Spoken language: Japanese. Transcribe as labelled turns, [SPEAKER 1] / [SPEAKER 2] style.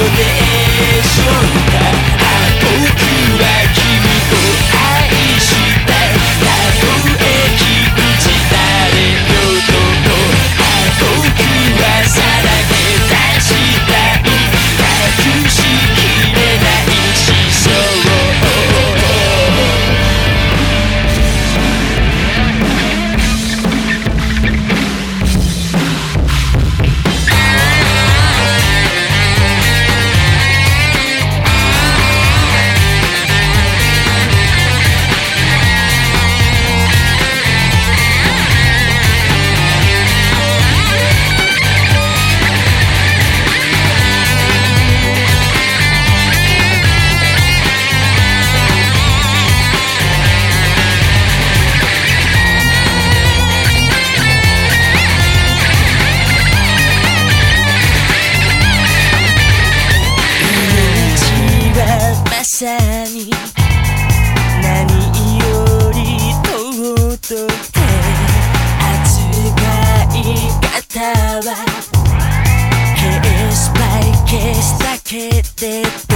[SPEAKER 1] illumination さに何より尊くて扱い方は消しばい消したけれど